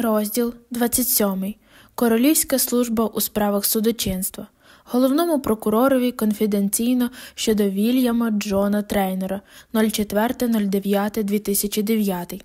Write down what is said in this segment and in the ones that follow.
Розділ 27. Королівська служба у справах судочинства. Головному прокуророві конфіденційно щодо Вільяма Джона Трейнера 04.09.2009.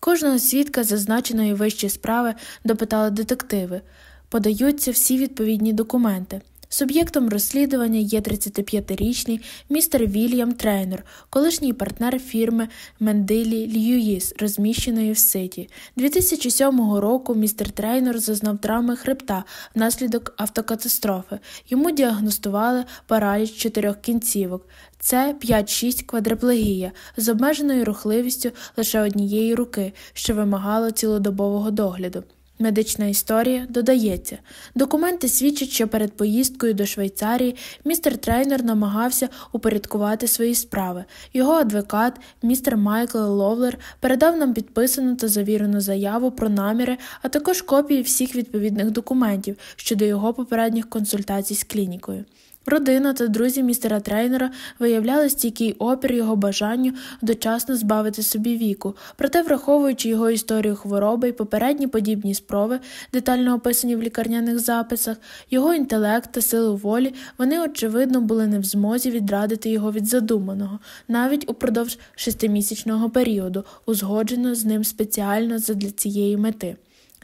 Кожного свідка зазначеної вищої справи допитали детективи. Подаються всі відповідні документи. Суб'єктом розслідування є 35-річний містер Вільям Трейнер, колишній партнер фірми Мендилі Льюїс, розміщеної в Ситі. 2007 року містер Трейнер зазнав травми хребта внаслідок автокатастрофи. Йому діагностували параліч чотирьох кінцівок. Це 5-6 квадриплегія з обмеженою рухливістю лише однієї руки, що вимагало цілодобового догляду. Медична історія додається. Документи свідчать, що перед поїздкою до Швейцарії містер Трейнер намагався упорядкувати свої справи. Його адвокат, містер Майкл Ловлер, передав нам підписану та завірену заяву про наміри, а також копії всіх відповідних документів щодо його попередніх консультацій з клінікою. Родина та друзі містера трейнера виявляли стійкий опір його бажанню дочасно збавити собі віку, проте, враховуючи його історію хвороби і попередні подібні спроби, детально описані в лікарняних записах, його інтелект та силу волі, вони, очевидно, були не в змозі відрадити його від задуманого, навіть упродовж шестимісячного періоду, узгоджено з ним спеціально задля цієї мети.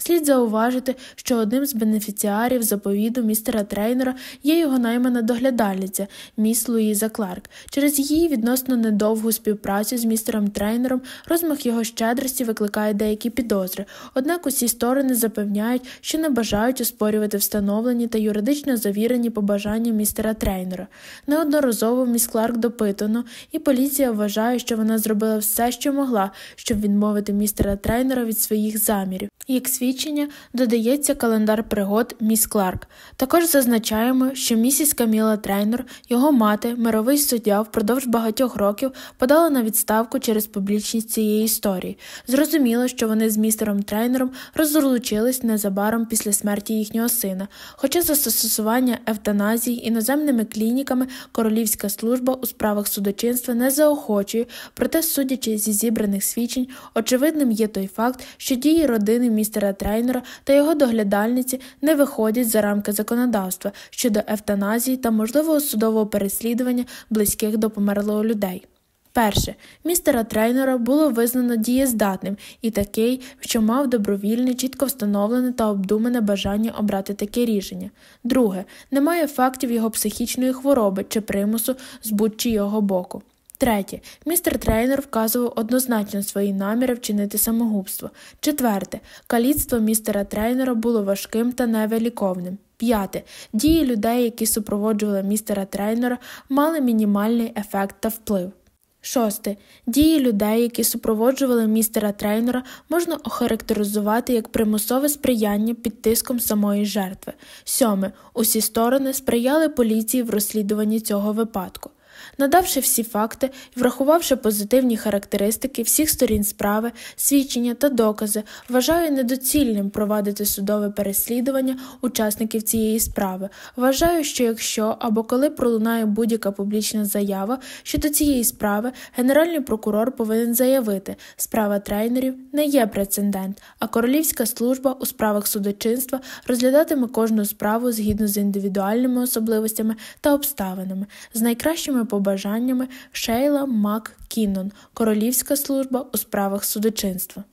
Слід зауважити, що одним з бенефіціарів заповіду містера трейнера є його наймана доглядальниця, міс Луїза Кларк. Через її відносно недовгу співпрацю з містером трейнером розмах його щедрості викликає деякі підозри, однак усі сторони запевняють, що не бажають оспорювати встановлені та юридично завірені побажання містера трейнера. Неодноразово міс Кларк допитано, і поліція вважає, що вона зробила все, що могла, щоб відмовити містера Трейнера від своїх замірів. Як свідчення додається календар пригод міс Кларк. Також зазначаємо, що місіс Каміла Трейнер, його мати, мировий суддя впродовж багатьох років подала на відставку через публічність цієї історії. Зрозуміло, що вони з містером Трейнером розлучились незабаром після смерті їхнього сина, хоча застосування евтаназії іноземними клініками королівська служба у справах судочинства не заохочує, проте, судячи зі зібраних свідчень, очевидним є той факт, що дії родини містера трейнера та його доглядальниці не виходять за рамки законодавства щодо евтаназії та можливого судового переслідування близьких до померлого людей. Перше, містера трейнера було визнано дієздатним і такий, що мав добровільне, чітко встановлене та обдумане бажання обрати таке рішення. Друге, немає фактів його психічної хвороби чи примусу з будь-чи його боку. Третє. Містер Трейнер вказував однозначно свої наміри вчинити самогубство. Четверте. Каліцтво містера Трейнера було важким та невиліковним. П'яте. Дії людей, які супроводжували містера Трейнера, мали мінімальний ефект та вплив. Шосте. Дії людей, які супроводжували містера Трейнера, можна охарактеризувати як примусове сприяння під тиском самої жертви. Сьоме. Усі сторони сприяли поліції в розслідуванні цього випадку. Надавши всі факти і врахувавши позитивні характеристики всіх сторін справи, свідчення та докази, вважаю недоцільним провадити судове переслідування учасників цієї справи. Вважаю, що якщо або коли пролунає будь-яка публічна заява щодо цієї справи, генеральний прокурор повинен заявити, справа трейнерів не є прецедент, а королівська служба у справах судочинства розглядатиме кожну справу згідно з індивідуальними особливостями та обставинами, з найкращими побажаннями Шейла Мак Кіннон, Королівська служба у справах судочинства.